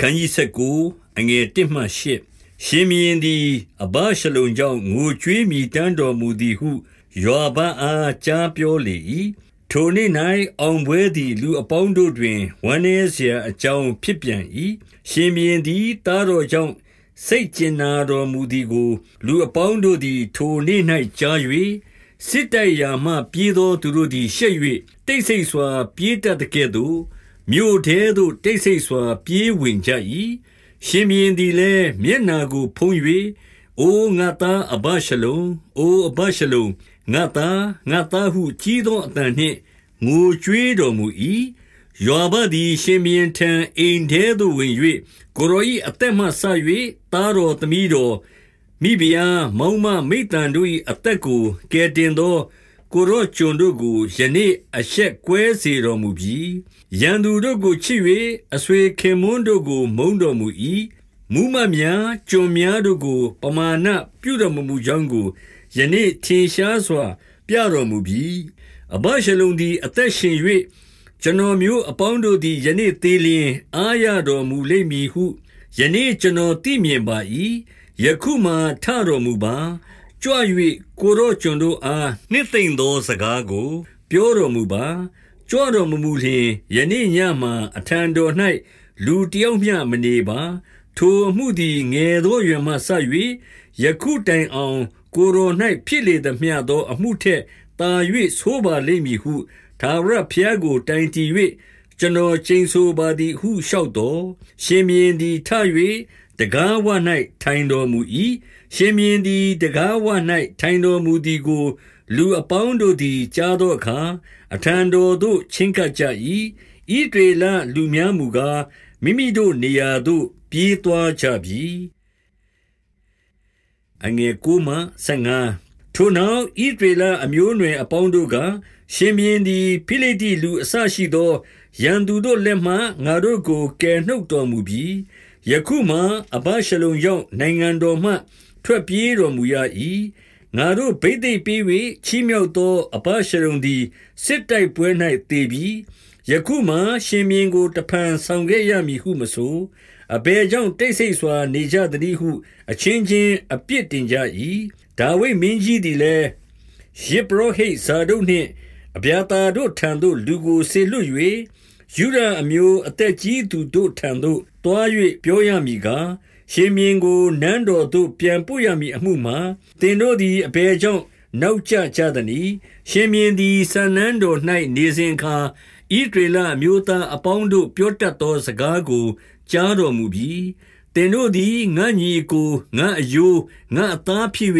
ခန်းကြီး19အငယ်1မှ8ရှင်မင်းသည်အဘရှလုံကြောင့်ငိုကြွေးမိတမ်းတော်မူသည်ဟုယောဘအားကြားပြောလေ၏ထိုနေ့၌အောင်ပွဲသည်လူအပေါင်းတို့တွင်ဝမ်းနည်းเสียအကြောင်းဖြစ်ပြန်၏ရှင်မင်းသည်တားတော်ကြောင့်စိတ်ကျင်နာတော်မူသည်ကို လူအပေါင်းတို့သည် ထိုနေ့၌ကြား၍စစ်တိုက်ရာမှပြေးသောသူတို့သည်ရှက်၍တိတ်ဆိတ်စွာပြေးတတ်တဲ့ကဲ့သို့ မြို့ထဲသို့တိတ်ဆိတ်စွာ ပြေးဝင်ကြ၏ရှင်မြင်းသည်လည်းမျက်နာကိုဖုံး၍အိုငါသားအဘရှလုံအိုအဘရှလုံငါသားငါသားဟုကြီးသောအတန်နှင့်ငိုကြွေးတော်မူ၏ယောဘသည်ရှင်မြင်းထံအိမ်ထဲသို့ဝင်၍ကိုရော၏အသက်မှဆ၍သားတော်သမီးတော်မိဖုရားမောင်မမိတ္တန်တို့၏အသက်ကိုကယ်တင်သော ကိုရောကျွန်တို့ကိုယနေ့အဆက်ကွဲစေတော်မူပြီးရန်သူတို့ကိုချစ်၍အဆွေခင်မွန်းတို့ကိုမုန်းတော်မူ၏မူးမများကျွန်များတို့ကို ပမာဏပြုတော်မမူကြောင်းကိုယနေ့ထင်ရှားစွာ ပြတော်မူပြီးအဘရှလုံသည်အသက်ရှင်၍ကျွန်တော်မျိုးအပေါင်းတို့သည်ယနေ့သေးလျင်အားရတော်မူလိမ့်မည်ဟုယနေ့ကျွန်တော်သိမြင်ပါ၏ယခုမှထတော်မူပါ ကြွ၍ကိုရောကျွန်တို့အားနှစ်သိမ့်သောစကားကို ပြောတော်မူပါကြွတော်မမူလျင်ယနေ့ညမှအထံတော်၌လူတယောက်မျှမနေပါ ထိုအမှုသည်ငယ်သောရွယ်မှဆ၍ယခုတိုင်အောင် ကိုယ်တော်၌ဖြစ်လေသမျှသောအမှုထက်သာ၍ဆိုးပါလိမ့်မည်ဟုသာဝရဖျားကိုတိုင်တည်၍ကျွန်တော်ချိန်ဆိုပါသည်ဟုလျှောက်တော်ရှင်မြင်းသည်ထ၍တကားဝ၌ထိုင်တော်မူ၏ ရှင်မြင်းသည်တကားဝ၌ထိုင်တော်မူသည်ကို လူအပေါင်းတို့သည်ကြားသောအခါအထံတော်သို့ချဉ်ကပ်ကြ၏ဤဒေလလူများမူကားမိမိတို့နေရာသို့ ပြေးသွားကြပြီအငယ်ကိုမှ15ထိုနောက်ဤဒေလအမျိုးနွယ်အပေါင်းတို့ကရှင်မြင်းသည်ဖိလိတိလူအဆရှိသောရန်သူတို့လက်မှငါတို့ကိုကယ်နှုတ်တော်မူပြီးယခုမှအဘရှလုံရောက်နိုင်ငံတော်မှ ထွက်ပြေးတော်မူရ၏ငါတို့ဗိသိက်ပေး၍ချီးမြှောက်သောအဘရှလုံသည်စစ်တိုက်ပွဲ၌တည်ပြီးယခုမှရှင်မြင်းကိုတဖန်ဆောင်ခဲ့ရမည်ဟုမဆိုအဘယ်ကြောင့်တိတ်ဆိတ်စွာနေကြသည်ဟု အချင်းချင်းအပြစ်တင်ကြ၏ဒါဝိဒ်မင်းကြီးသည်လည်းယေဘရဟိဇာဒုတ်နှင့်အဗျာတာတို့ထံသို့လူကိုဆေလွတ်၍ယူဒအမျိုးအသက်ကြီးသူတို့ထံသို့တွား၍ပြောရမည်ကား ရှင်မြင်းကိုနန်းတော်သို့ပြန်ပို့ရမည်အမှုမှာတင်တို့သည်အဘယ်ကြောင့်နောက်ကျကြသနည်းရှင်မြင်းသည်ဆန်နန်းတော်၌နေစဉ်ခါဣဒေလအမျိုးသားအပေါင်းတို့ပြောတတ်သောစကားကိုကြားတော်မူပြီးတင်တို့သည်ငါညီကိုငါအယိုးငါအသားဖြစ်၍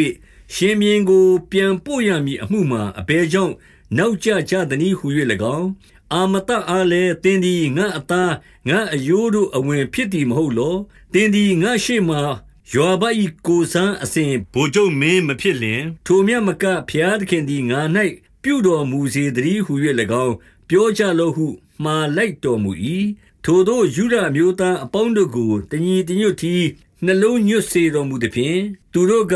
ရှင်မြင်းကို ပြန်ပို့ရမည်အမှုမှာအဘယ်ကြောင့်နောက်ကျကြသနည်းဟု၍၎င်း အာမတအားလည်းသင်သည်ငါအသားငါအယိုးတို့အဝင်ဖြစ်သည်မဟုတ်လောသင်သည်ငါရှိမှယောဘ၏ကိုဆန်းအစဉ်ဘိုလ်ချုပ်မင်းမဖြစ်လျင်ထိုမြတ်မကဖျားသခင်သည်ငါ၌ပြုတော်မူစေတည်းဟု၍၎င်းပြောကြလောဟုမှားလိုက်တော်မူ၏ထိုသောယူဒမျိုးသားအပေါင်းတို့ကိုတညီတညွတ်တီနှလုံးညွတ်စေတော်မူသည်ဖြင့်သူတို့က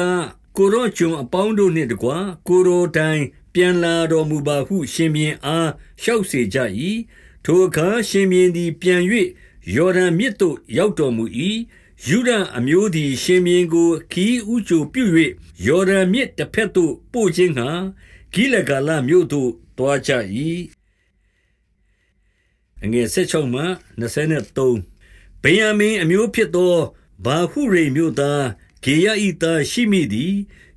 ကိုရောကျွန်အပေါင်းတို့နှင့်တကွကိုရောတိုင်း ပြန်လာတော်မူပါဟု ရှင်ဘင်အားလျှောက်စေကြ၏ထိုအခါရှင်ဘင်သည်ပြန်၍ယော်ဒန်မြစ်သို့ရောက်တော်မူ၏ယူဒအမျိုးသည်ရှင်ဘင်ကိုခီးဥချိုပြု၍ယော်ဒန်မြစ်တစ်ဖက်သို့ပို့ခြင်းဟံဂိလဂါလမြို့သို့တွားကြ၏အငယ်16မှ23ဗေယံမင်အမျိုးဖြစ်သောဘာဟုရိမြို့သားဂေယဤသားရှိမိသည်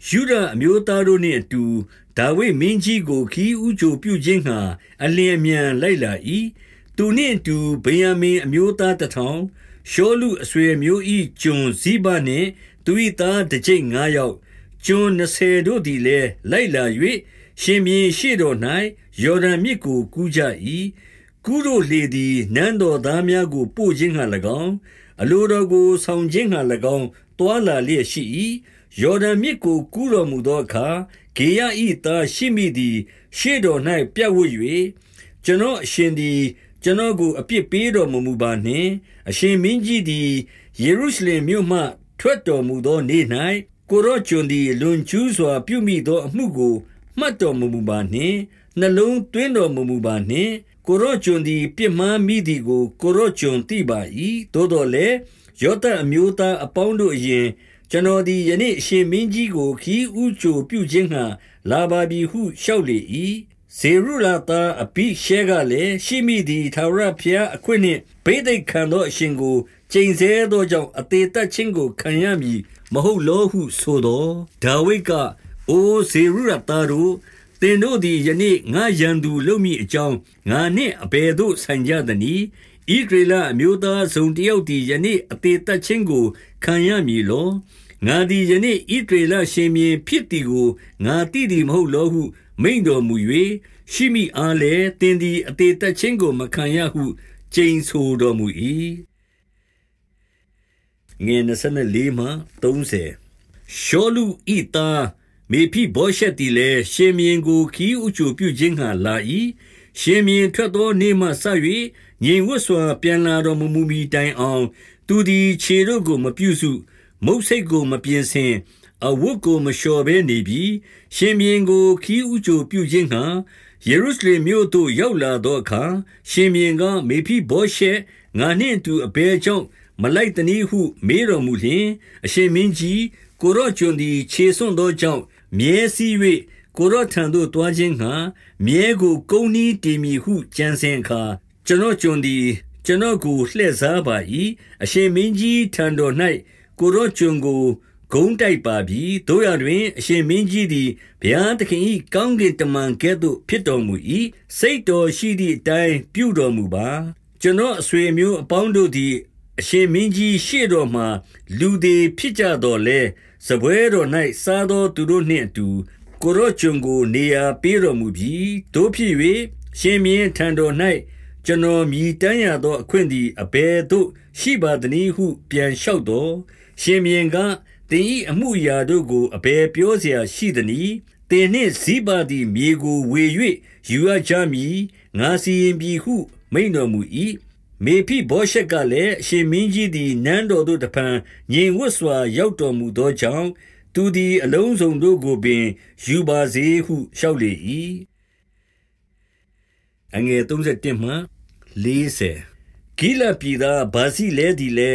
ယူဒအမျိုးသားတို့နှင့်အတူ ဒါဝိဒ်မင်းကြီးကိုခီးဥချိုပြုခြင်းငှာအလင်းအမြန် လိုက်လာ၏သူနှင့်အတူဗေယံမင်အမျိုးသားတထောင် ရှောလူအဆွေမျိုးဤကျွန်ဇိဘနှင့် သူ၏သားတစ်ကျိတ်၅ယောက် ကျွန်20တို့သည်လည်း လိုက်လာ၍ရှင်မြင်းရှိတော်၌ယော်ဒန်မြစ်ကို ကူးကြ၏ကုတို့လေသည် နန်းတော်သားများကို ပို့ခြင်းဟံ၎င်း အလိုတော်ကို ဆောင်ခြင်းဟံ၎င်းတွာလာလျက်ရှိ၏ယော်ဒန်မြစ်ကို ကူးတော်မူသောအခါ ဂေယဤသားရှိမိသည် ရှေ့တော်၌ပြတ်ဝတ်၍ကျွန်တော်အရှင်သည် ကျွန်တော်ကိုအပြစ်ပေးတော်မမူပါနှင့်အရှင်မင်းကြီးသည်ယေရုရှလင်မြို့မှ ထွက်တော်မူသောနေ့၌ကိုရောကျွန်သည်လွန်ကျူးစွာ ပြုမိသောအမှုကိုမှတ်တော်မမူပါနှင့်နှလုံးသွင်းတော်မမူပါနှင့်ကိုရော့ကျွန်သည်ပြစ်မှားမိသည်ကိုကိုရော့ကျွန်သိပါ၏သို့တော်လည်းယောသအမျိုးသားအပေါင်းတို့အရင် ကျွန်တော်သည်ယနေ့အရှင်မင်းကြီးကိုခီးဥချိုပြုခြင်းဟံလာပါပြီဟုလျှောက်လေ၏ဇေရုလာတာအပိရှဲကလည်းရှိမိသည်သာရဖျားအခွင့်နှင့်ဗိသိက်ခံသောအရှင်ကိုကျိန်ဆဲသောကြောင့်အသေးသက်ခြင်းကိုခံရမည်မဟုတ်လောဟုဆိုသောဒါဝိဒ်ကအိုဇေရုလာတာတို့သင်တို့သည်ယနေ့ငါရန်သူလုပ်မိအကြောင်းငါနှင့်အဘယ်သို့ဆိုင်ကြသနည်း ဣဒရေလအမျိုးသားစုံတယောက်သည်ယနေ့အသေးသက်ခြင်းကိုခံရမည်လောငါသည်ယနေ့ဣဒရေလရှင်မြေဖြစ်သည်ကိုငါသိသည်မဟုတ်လောဟု မိန်တော်မူ၍ရှိမိအားလည်းတင်သည်အသေးသက်ခြင်းကိုမခံရဟုကျိန်ဆိုတော်မူ၏ငယ်24မှ30ရှောလူဤသားမေဖိဘောရှက်သည်လည်းရှင်မြင်းကိုခီးဥချိုပြုခြင်းဟံလာ၏ရှင်မြင်းထွက်သောနေ့မှဆ၍ ငြိမ်ဝတ်စွာ ပြန်လာတော်မမူမီတိုင်အောင် သူသည် ခြေတို့ကို မပြုစု မုတ်စိတ်ကို မပြင်ဆင် အဝတ်ကို မလျှော်ဘဲနေပြီ ရှင်မြင်းကိုခီးဥချိုပြုခြင်းဟံယေရုရှလင်မြို့သို့ ရောက်လာသောအခါ ရှင်မြင်းကမေဖိဘောရှက် ငါနှင့်အတူ အဘဲကြောင့် မလိုက်တနည်းဟု မေးတော်မူလျှင် အရှင်မင်းကြီး ကိုရော့ကျွန်သည် ခြေဆွံ့သောကြောင့် မြဲစည်း၍ကိုရော့ထံသို့တွားခြင်းငှာမြဲကို ကုန်းနီးတည်မည်ဟု ကြံစင်အခါ ကျွန်တော်ကျွန်သည် ကျွန်တော်ကိုလှည့်စားပါ၏အရှင်မင်းကြီးထံတော်၌ကိုရော့ကျွန်ကိုဂုံးတိုက်ပါပြီတို့ရတွင် အရှင်မင်းကြီးသည်ဘုရားသခင်၏ကောင်းကင်တမန်ကဲ့သို့ဖြစ်တော်မူ၏စိတ်တော်ရှိသည့်အတိုင်းပြုတော်မူပါကျွန်တော်အဆွေမျိုးအပေါင်းတို့သည်အရှင်မင်းကြီးရှေ့တော်မှလူသေးဖြစ်ကြတော်လဲစပွဲတော်၌စားသောသူတို့နှင့်အတူကိုရော့ကျွန်ကိုနေရာပေးတော်မူပြီးတို့ဖြစ်၍ရှင်မြင်းထံတော်၌ ကျွန်တော်မြည်တမ်းရသောအခွင့်သည်အဘယ်သို့ရှိပါသနည်းဟု ပြန်လျှောက်တော်ရှင်မြင်းကသင်၏အမှုရာတို့ကိုအဘယ်ပြောเสียရှိသနည်းသင်နှင့်ဇိပါသည်မြေကိုဝေ၍ယူရကြမည်ငါစီရင်ပြီဟု မိန်တော်မူ၏မေဖိဘောရှက်ကလည်းအရှင်မင်းကြီးသည်နန်းတော်သို့တဖန်ငြိမ်ဝတ်စွာရောက်တော်မူသောကြောင့်သူသည်အလုံးစုံတို့ကိုပင်ယူပါစေဟုလျှောက်လေ၏အငယ်31မှ 40ဂိလပြည်သားဗာစီလဲသည်လဲ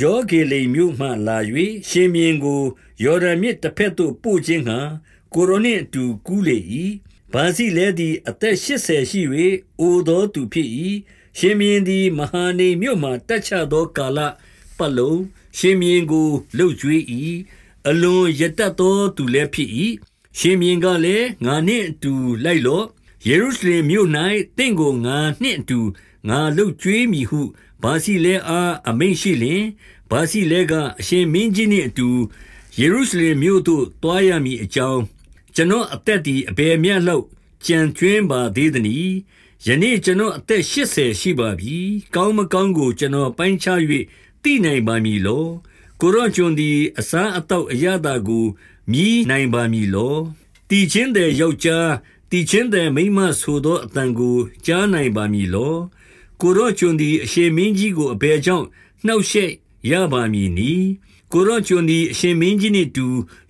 ယောဂေလိမြို့မှလာ၍ရှင်မြင်းကိုယော်ဒန်မြစ်တစ်ဖက်သို့ပို့ခြင်းဟံကိုရိုနစ်အတူကူးလေ၏ဗာစီလဲသည်အသက်80ရှိ၍အိုသောသူဖြစ်၏ရှင်မြင်းသည်မဟာနေမြို့မှတက်ချသောကာလပတ်လုံးရှင်မြင်းကိုလှုပ်ကြွေး၏အလွန်ရတတ်သောသူလည်းဖြစ်၏ရှင်မြင်းကလည်းငါနှင့်အတူလိုက်လော့ ယေရုရှလင်မြို့၌တင့်ကိုငါနှင့်အတူငါလှုပ်ကြွေးမည်ဟုဘာစီလဲအားအမိန့်ရှိလျင်ဘာစီလဲကအရှင်မင်းကြီးနှင့်အတူယေရုရှလင်မြို့သို့တွားရမည်အကြောင်းကျွန်တော်အသက်သည်အဘယ်မျှလောက်ကြံကျွင်းပါသေးသနည်းယနေ့ကျွန်တော်အသက်80ရှိပါပြီ။ကောင်းမကောင်းကိုကျွန်တော်ပိုင်းခြား၍သိနိုင်ပါမည်လော။ကိုရော့ကျွန်သည်အစားအသောက်အရသာကိုမြည်နိုင်ပါမည်လော။တည်ခြင်းတဲ့ယောက်ျား တည်ခြင်းတဲ့မိန်းမဆိုသောအတန်ကိုကြားနိုင်ပါမည်လော။ကိုရော့ကျွန်သည်အရှင်မင်းကြီးကိုအဘယ်ကြောင့်နှောက်ယှက်ရပါမည်နည်း။ကိုရော့ကျွန်သည်အရှင်မင်းကြီးနှင့်တူ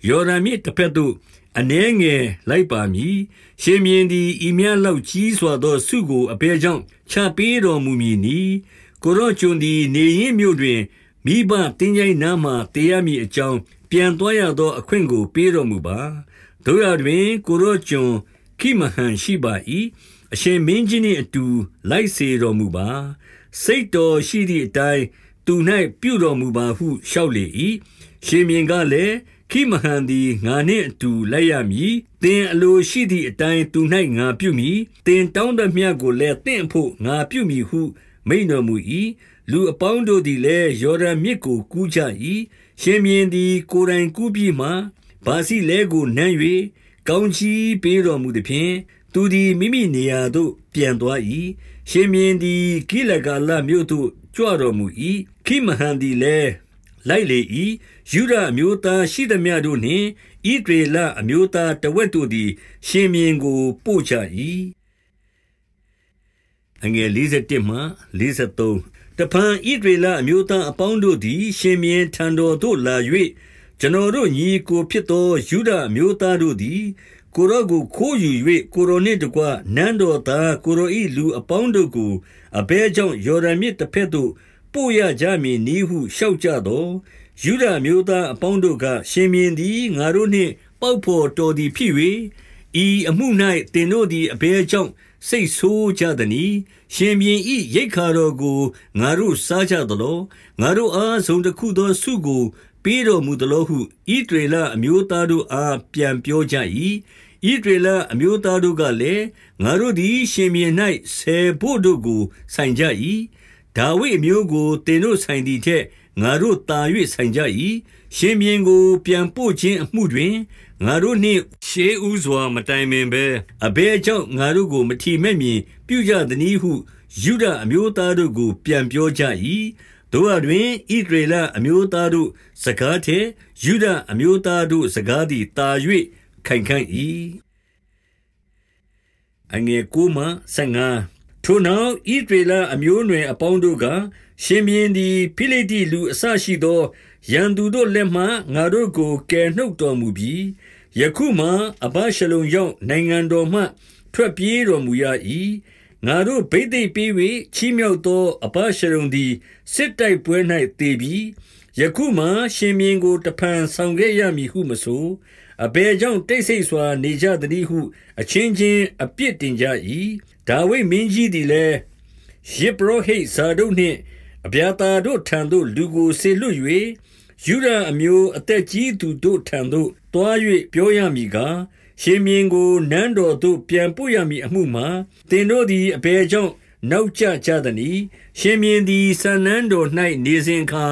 ယော်ဒန်မြစ်တစ်ဖက်သို့အနှဲငယ်လိုက်ပါမည်ရှင်မြင်းသည်ဤမြလောက်ကြီးစွာသောဆုကိုအဘယ်ကြောင့်ချပေးတော်မူမည်နည်းကိုရော့ကျွန်သည်နေရင်မြို့တွင်မိဘတင်းကြိုင်နားမှတရားမည်အကြောင်းပြန်သွားရသောအခွင့်ကိုပေးတော်မူပါတို့ရတွင်ကိုရော့ကျွန် ခိမဟန်ရှိပါ၏အရှင်မင်းကြီးနှင့်အတူလိုက်စေတော်မူပါစိတ်တော်ရှိသည့်အတိုင်းသူ၌ပြုတော်မူပါဟုလျှောက်လေ၏ရှင်မြင်းကလည်းခိမဟန်သည်ငါနှင့်အတူလိုက်ရမည်။သင်အလိုရှိသည့်အတိုင်းသူ၌ငါပြုမည်။သင်တောင်းသမျှကိုလည်းသင့်အဖို့ငါပြုမည်ဟု မိန့်တော်မူ၏။လူအပေါင်းတို့သည်လည်းယော်ဒန်မြစ်ကိုကူးကြ၏။ရှင်ဘုရင်သည် ကိုယ်တိုင်ကူးပြီးမှဗာဇိလဲကိုနမ်း၍ ကောင်းကြီးပေးတော်မူသဖြင့်၊သူသည် မိမိနေရာသို့ ပြန်သွား၏။ရှင်ဘုရင်သည် ဂိလဂါလမြို့သို့ ကြွတော်မူ၏။ခိမဟန်သည်လည်း လိုက်လေ၏ယုဒအမျိုးသားရှိသမျှတို့နှင့်ဣဒရေလအမျိုးသားတဝက်တို့သည် ရှင်မြင်းကို ပို့ကြ၏အငယ်51မှ53တဖန်ဣဒရေလအမျိုးသားအပေါင်းတို့သည် ရှင်မြင်းထံတော်သို့လာ၍ ကျွန်တော်တို့ညီကိုဖြစ်သော ယုဒအမျိုးသားတို့သည် ကိုရောကိုခိုးယူ၍ကိုရောနှင့်တကွ နန်းတော်သားကိုရော၏လူအပေါင်းတို့ကို အဘဲကြောင့် ယော်ဒန်မြစ်တစ်ဖက်သို့ ပို့ရကြမည်နီဟု လျှောက်ကြသောယူဒမျိုးသားအပေါင်းတို့က ရှင်မြင်းသည် ငါတို့နှင့် ပေါက်ဖော်တော်သည်ဖြစ်၍ဤအမှု၌တင်တို့သည် အဘဲကြောင့် စိတ်ဆိုးကြသည်။ရှင်မြင်းဤရိတ်ခါတော်ကို ငါတို့စားကြသလော ငါတို့အားဆုံးတစ်ခုသောဆုကို ပေးတော်မူသလိုဟုဣဒရေလအမျိုးသားတို့အားပြန်ပြောကြ၏ဣဒရေလအမျိုးသားတို့ကလည်းငါတို့သည်ရှင်မြေ၌ဆယ်ဖို့တို့ကိုဆိုင်ကြ၏ဒါဝိအမျိုးကိုတင်တို့ဆိုင်သည်ထက်ငါတို့တာ၍ဆိုင်ကြ၏ရှင်မြေကိုပြန်ပို့ခြင်းအမှုတွင်ငါတို့နှင့်ရှေးဥစွာမတိုင်ပင်ဘဲအဘဲကြောင့်ငါတို့ကိုမထီမဲ့မြင်ပြုကြသည်ဟုယူဒအမျိုးသားတို့ကိုပြန်ပြောကြ၏ တို့အတွင်ဣဒရေလအမျိုးသားတို့ စကားထဲယူဒအမျိုးသားတို့ စကားသည်တာ၍ခိုင်ခံ့၏အငယ်ကိုမှ15ထိုနောက်ဣဒရေလအမျိုးနွယ်အပေါင်းတို့ကရှင်မြင်းသည်ဖိလိတိလူအဆရှိသောရန်သူတို့လက်မှငါတို့ကိုကယ်နှုတ်တော်မူပြီးယခုမှအဘရှလုံရောက်နိုင်ငံတော်မှ ထွက်ပြေးတော်မူရ၏ ငါတို့ဗိသိက်ပေး၍ချီးမြှောက်သောအဘရှရုံသည်စစ်တိုက်ပွဲ၌တည်ပြီးယခုမှရှင်မြင်းကိုတဖန်ဆောင်ခဲ့ရမည်ဟုမဆိုအဘယ်ကြောင့်တိတ်ဆိတ်စွာနေကြသနည်းဟု အချင်းချင်းအပြစ်တင်ကြ၏ဒါဝိဒ်မင်းကြီးသည်လည်းယေဘရဟိဇာဒုတ်နှင့်အဗျာတာတို့ထံသို့လူကိုဆေလွတ်၍ယူဒအမျိုးအသက်ကြီးသူတို့ထံသို့တွား၍ပြောရမည်ကား ရှင်မြင်းကိုနန်းတော်သို့ပြန်ပို့ရမည်အမှုမှာတင်တို့သည်အဘယ်ကြောင့်နောက်ကျကြသနည်းရှင်မြင်းသည်ဆန်နန်းတော်၌နေစဉ်ခါ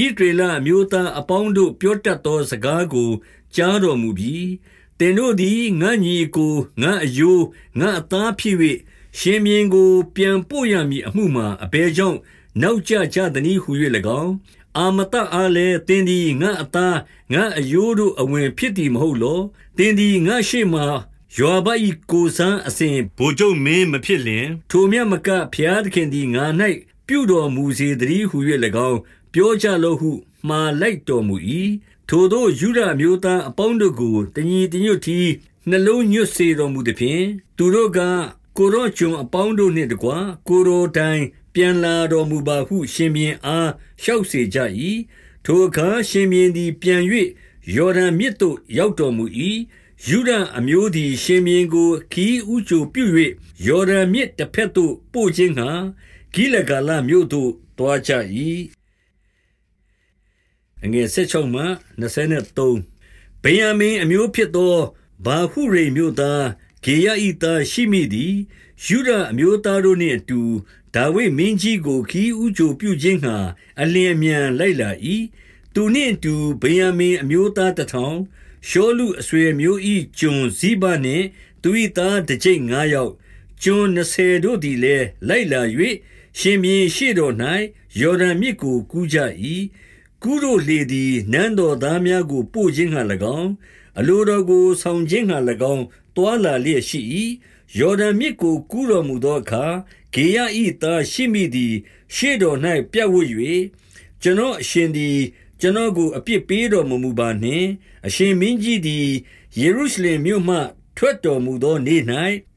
ဣဒေလအမျိုးသားအပေါင်းတို့ပြောတတ်သောစကားကိုကြားတော်မူပြီးတင်တို့သည်ငါညီကိုငါအယိုးငါအသားဖြစ်၍ရှင်မြင်းကို ပြန်ပို့ရမည်အမှုမှာအဘယ်ကြောင့်နောက်ကျကြသနည်းဟု၍၎င်း အာမတအားလည်းတင်းသည်ငါအသားငါအယိုးတို့အဝင်ဖြစ်သည်မဟုတ်လောတင်းသည်ငါရှိမှယောဘ၏ကိုစံအစဉ်ဘိုလ်ချုပ်မင်းမဖြစ်လျင် ထိုမြတ်မကဖျားသခင်သည်ငါ၌ပြုတော်မူစေတည်းဟု၍၎င်းပြောကြလောဟုမှားလိုက်တော်မူ၏ထိုသောယူဒမျိုးသားအပေါင်းတို့ကိုတညီတညွတ်တီနှလုံးညွတ်စေတော်မူသည်ဖြင့်သူတို့ကကိုရောကျွန်အပေါင်းတို့နှင့်တကွကိုရောတိုင်း ပြန်လာတော်မူပါဟု ရှင်ဘင်အားလျှောက်စေကြ၏ထိုအခါရှင်ဘင်သည်ပြန်၍ယော်ဒန်မြစ်သို့ရောက်တော်မူ၏ယူဒအမျိုးသည် ရှင်ဘင်ကိုခီးဥချိုပြု၍ယော်ဒန်မြစ်တစ်ဖက်သို့ပို့ခြင်းငှာဂိလဂါလမြို့သို့တွားကြ၏အငယ်16မှ23ဗိယံမင်အမျိုးဖြစ်သောဘာဟုရိမြို့သားဂေယဤသားရှိမိသည် ယူဒအမျိုးသားတို့နှင့်အတူ ဒါဝိဒ်မင်းကြီးကိုခီးဥချိုပြုခြင်းငှာအလင်းအမြန်လိုက်လာ၏သူနှင့်အတူဗိယံမင်အမျိုးသားတထောင် ရှောလူအဆွေမျိုးဤကျွန်ဇိဘနှင့် သူ၏သားတစ်ကျိတ်၅ယောက် ကျွန်20တို့သည်လည်း လိုက်လာ၍ရှင်မြင်းရှိတော်၌ယော်ဒန်မြစ်ကို ကူးကြ၏ကုတို့လေသည် နန်းတော်သားများကို ပို့ခြင်းဟံ၎င်း အလိုတော်ကို ဆောင်ခြင်းဟံ၎င်းတွာလာလျက်ရှိ၏ ယော်ဒန်မြစ်ကိုကူးတော်မူသောအခါဂေယဤသားရှိမိသည် ရှေ့တော်၌ပြတ်ဝတ်၍ကျွန်တော်အရှင်သည် ကျွန်တော်ကိုအပြစ်ပေးတော်မူမူပါနှင့်အရှင်မင်းကြီးသည်ယေရုရှလင်မြို့မှ ထွက်တော်မူသောနေ့၌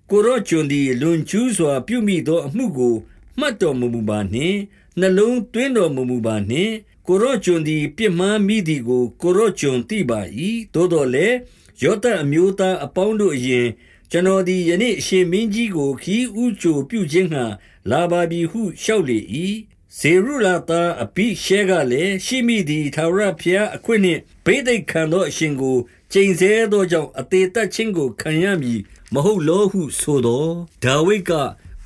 ကိုရော့ကျွန်သည်လွန်ကျူးစွာ ပြုမိသောအမှုကိုမှတ်တော်မမူပါနှင့်နှလုံးသွင်းတော်မမူပါနှင့်ကိုရော့ကျွန်သည်ပြစ်မှားမိသည်ကိုကိုရော့ကျွန်သိပါ၏သို့တော်လည်းယောသအမျိုးသားအပေါင်းတို့အရင် ကျွန်တော်သည်ယနေ့အရှင်မင်းကြီးကိုခီးဥချိုပြုခြင်းဟံလာပါပြီဟုလျှောက်လေ၏ဇေရုလာတာအပိရှဲကလည်းရှိမိသည်သာရဖျားအခွင့်နှင့်ဗိသိက်ခံသောအရှင်ကိုကျိန်ဆဲသောကြောင့်အသေးသက်ခြင်းကိုခံရမည်မဟုတ်လောဟုဆိုသောဒါဝိဒ်က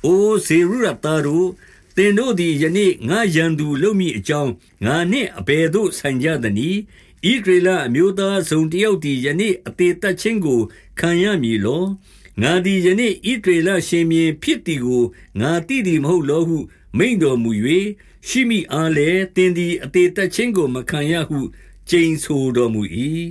အိုဇေရုရတာတို့သင်တို့သည်ယနေ့ငါရန်သူလုပ်မိအကြောင်းငါနှင့်အဘယ်သို့ဆိုင်ကြသနည်း ဣဒရေလအမျိုးသားဆုံးတယောက်သည်ယနေ့အသေးသက်ခြင်းကိုခံရမည်လောငါသည်ယနေ့ဣဒရေလရှင်မြေဖြစ်သည်ကိုငါသိသည်မဟုတ်လောဟု မိန်တော်မူ၍ရှိမိအားလည်းတင်းသည်အသေးသက်ခြင်းကိုမခံရဟုကျိန်ဆိုတော်မူ၏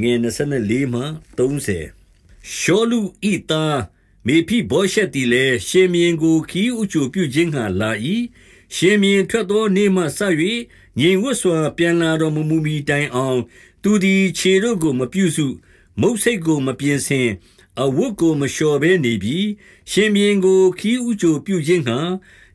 ငွေ24မှ30ရှောလူဤသားမေဖိဘောရှက်သည်လည်းရှင်မြင်းကိုခီးဥချိုပြုခြင်းဟံလာ၏ရှင်မြင်းထွက်သောနေ့မှစ၍ ငြိမ်ဝတ်စွာ ပြန်လာတော်မူမူမီတိုင်အောင် သူသည် ခြေတို့ကို မပြုစု မုတ်စိတ်ကို မပြင်ဆင် အဝတ်ကို မလျှော်ဘဲနေပြီ ရှင်မြင်းကိုခီးဥကြိုပြုခြင်းဟံ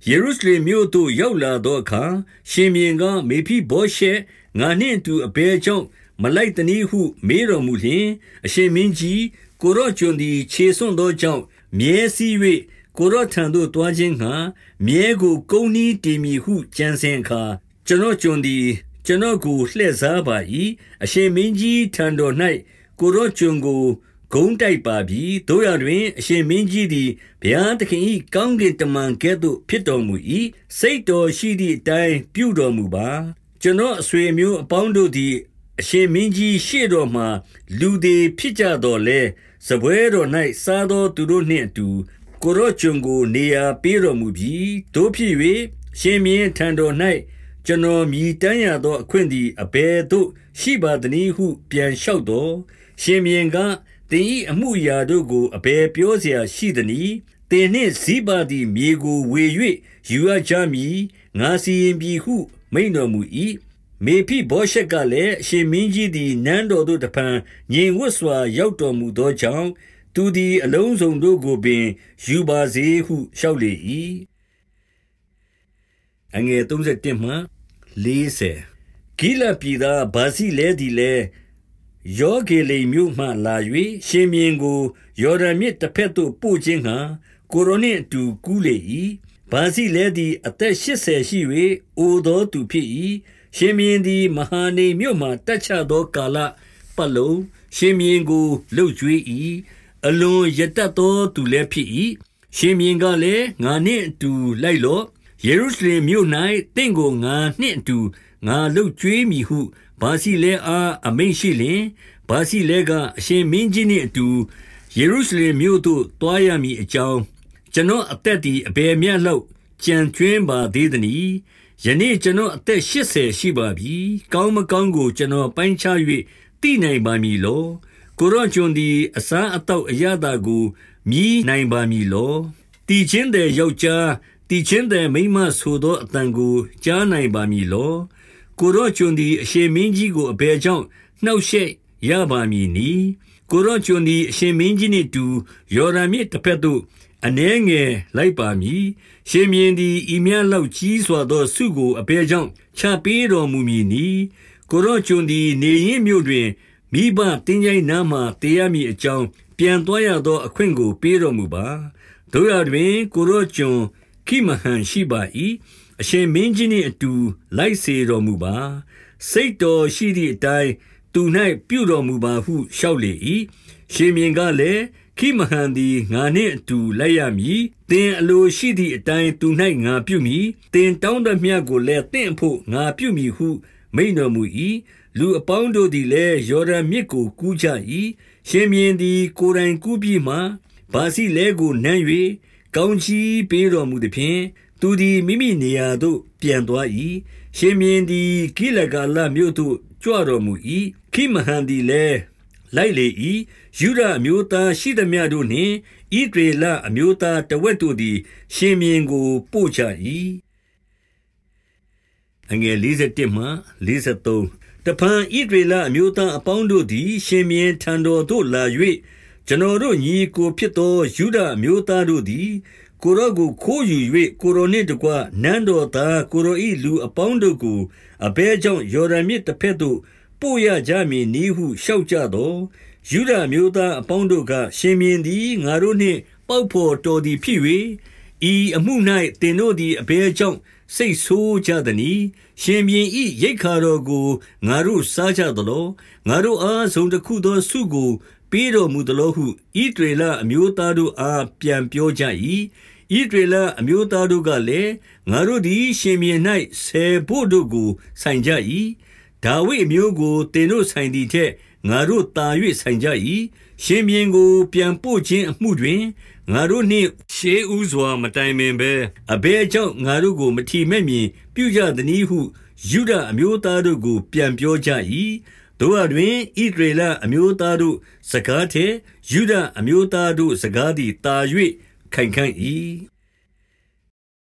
ယေရုရှလင်မြို့သို့ ရောက်လာသောအခါ ရှင်မြင်းကမေဖိဘောရှက် ငါနှင့်အတူ အဘဲကြောင့် မလိုက်တနည်းဟု မေးတော်မူလျှင် အရှင်မင်းကြီး ကိုရော့ကျွန်သည် ခြေဆွံ့သောကြောင့် မြဲစည်း၍ကိုရော့ထံသို့တွားခြင်းဟံမြဲကို ကုန်းနီးတည်မည်ဟု ကြံစင်အခါ ကျွန်တော်ကျွန်သည် ကျွန်တော်ကိုလှည့်စားပါ၏အရှင်မင်းကြီးထံတော်၌ကိုရော့ကျွန်ကိုဂုံးတိုက်ပါပြီတို့ရတွင် အရှင်မင်းကြီးသည်ဘုရားသခင်၏ကောင်းကင်တမန်ကဲ့သို့ဖြစ်တော်မူ၏စိတ်တော်ရှိသည့်အတိုင်းပြုတော်မူပါကျွန်တော်အဆွေမျိုးအပေါင်းတို့သည်အရှင်မင်းကြီးရှေ့တော်မှလူသည်ဖြစ်ကြတော်လဲစပွဲတော်၌စားသောသူတို့နှင့်အတူကိုရော့ကျွန်ကိုနေရာပေးတော်မူပြီးတို့ဖြစ်၍ရှင်မြင်းထံတော်၌ ကျွန်တော်မြည်တမ်းရသောအခွင့်သည်အဘယ်သို့ရှိပါသနည်းဟုပြန်လျှောက်တော်ရှင်မြင်းကသင်၏အမှုအရာတို့ကိုအဘယ်ပြောเสียရှိသနည်းသင်နှင့်ဇိပါသည်မြေကိုဝေ၍ယူရကြမည်ငါစီရင်ပြီဟုမိန်တော်မူ၏မေဖိဘောရှက်ကလည်းအရှင်မင်းကြီးသည်နန်းတော်သို့တဖန်ငြိမ်ဝတ်စွာရောက်တော်မူသောကြောင့်သူသည်အလုံးစုံတို့ကိုပင်ယူပါစေဟုလျှောက်လေ၏အငယ်31မှ 40ဂိလပြည်သားဗာစီလဲသည်လဲယောဂေလိမြို့မှလာ၍ရှင်မြင်းကိုယော်ဒန်မြစ်တစ်ဖက်သို့ပို့ခြင်းဟံကိုရိုနှင့်အတူကူးလေ၏ဗာစီလဲသည်အသက်80ရှိ၍အိုသောသူဖြစ်၏ရှင်မြင်းသည်မဟာနေမြို့မှတက်ချသောကာလပတ်လုံးရှင်မြင်းကိုလှုပ်ကြွေး၏အလွန်ရတတ်သောသူလည်းဖြစ်၏ရှင်မြင်းကလည်းငါနှင့်အတူလိုက်လော့ ယေရုရှလင်မြို့၌တင့်ကိုငါနှင့်အတူငါလှုပ်ကြွေးမည်ဟုဗာစီလဲအားအမိန့်ရှိလျင်ဗာစီလဲကအရှင်မင်းကြီးနှင့်အတူယေရုရှလင်မြို့သို့တွားရမည်အကြောင်းကျွန်တော်အသက်သည်အဘယ်မျှလောက်ကြံကျွင်းပါသေးသနည်းယနေ့ကျွန်တော်အသက်80ရှိပါပြီကောင်းမကောင်းကို ကျွန်တော်ပိုင်းခြား၍သိနိုင်ပါမည်လောကိုရော့ကျွန်သည်အစားအသောက်အရသာကိုမြည်နိုင်ပါမည်လောတည်ခြင်းတဲ့ယောက်ျား တည်ခြင်းတဲ့မိန်းမဆိုသောအတန်ကိုကြားနိုင်ပါမည်လောကိုရော့ကျွန်သည်အရှင်မင်းကြီးကိုအဘယ်ကြောင့်နှောက်ယှက်ရပါမည်နီကိုရော့ကျွန်သည်အရှင်မင်းကြီးနှင့်တူယော်ဒန်မြစ်တစ်ဖက်သို့အနှဲငယ်လိုက်ပါမည်ရှင်မြင်းသည်ဤမြလောက်ကြီးစွာသောဆုကိုအဘယ်ကြောင့်ချပေးတော်မူမည်နီကိုရော့ကျွန်သည်နေရင်မြို့တွင်မိဘတင်းကြိုင်နားမှတရားမိအကြောင်းပြန်သွားရသောအခွင့်ကိုပေးတော်မူပါတို့ရတွင်ကိုရော့ကျွန် ခိမဟန်ရှိပါ၏အရှင်မင်းကြီးနှင့်အတူလိုက်စေတော်မူပါစိတ်တော်ရှိသည့်အတိုင်းသူ၌ပြုတော်မူပါဟုလျှောက်လေ၏ရှင်မြင်းကလည်းခိမဟန်သည်ငါနှင့်အတူလိုက်ရမည်သင်အလိုရှိသည့်အတိုင်းသူ၌ငါပြုမည်သင်တောင်းတမျှကိုလည်းသင်ဖို့ငါပြုမည်ဟုမိန်တော်မူ၏လူအပေါင်းတို့သည်လည်းယော်ဒန်မြစ်ကိုကူးကြ၏ရှင်မြင်းသည်ကိုယ်တိုင်ကူးပြီးမှဗာစီလဲကိုနမ်း၍ ကောင်းချီးပေးတော်မူသည်ဖြင့်သူသည်မိမိနေရာသို့ ပြန်သွား၏ရှင်မြင်းသည်ကိလဂါလမြို့သို့ကြွတော်မူ၏ခိမဟန်သည်လည်းလိုက်လေ၏ယူဒအမျိုးသားရှိသမျှတို့နှင့်ဣဒရေလအမျိုးသားတဝက်တို့သည် ရှင်မြင်းကိုပို့ချ၏အငယ်47မှ43တပန်ဣဒရေလအမျိုးသားအပေါင်းတို့သည် ရှင်မြင်းထံတော်သို့လာ၍ ကျွန်တော်တို့ညီကိုဖြစ်သောယူဒအမျိုးသားတို့သည် ကိုရောကိုခိုးယူ၍ကိုရောနှင့်တကွနန်းတော်သားကိုရောဤလူအပေါင်းတို့ကိုအဘဲကြောင့်ယော်ဒန်မြစ်တစ်ဖက်သို့ပို့ရကြမည်နီဟုလျှောက်ကြသောယူဒမျိုးသားအပေါင်းတို့ကရှင်မြင်းသည်ငါတို့နှင့်ပေါက်ဖော်တော်သည်ဖြစ်၍ဤအမှု၌တင်တို့သည်အဘဲကြောင့်စိတ်ဆိုးကြသည်။ရှင်မြင်းဤရိတ်ခါတော်ကိုငါတို့စားကြသလို ငါတို့အားဆုံးတစ်ခုသောဆုကိုပေးတော်မူသလိုဟုဣဒေလအမျိုးသားတို့အားပြန်ပြောကြ၏ဣဒေလအမျိုးသားတို့ကလည်းငါတို့သည်ရှင်မြင်း၌ဆယ်ဖို့တို့ကိုဆိုင်ကြ၏ဒါဝိအမျိုးကိုတင်တို့ဆိုင်သည်ထက်ငါတို့တာ၍ဆိုင်ကြ၏ရှင်မြင်းကိုပြန်ပို့ခြင်းအမှုတွင်ငါတို့နှင့်ရှေးဥစွာမတိုင်ပင်ဘဲအဘဲကြောင့်ငါတို့ကိုမထီမဲ့မြင်ပြုကြသည်ဟုယူဒအမျိုးသားတို့ကိုပြန်ပြောကြ၏ တို့အတွင်ဣဒရေလအမျိုးသားတို့ စကားထက်ယူဒအမျိုးသားတို့ စကားသည်တာ၍ခိုင်ခံ့၏